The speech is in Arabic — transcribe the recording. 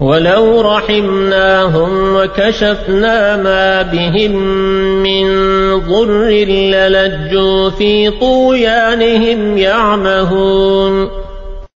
ولو رحمناهم وكشفنا ما بهم من ضر للجوا في طويانهم يعمهون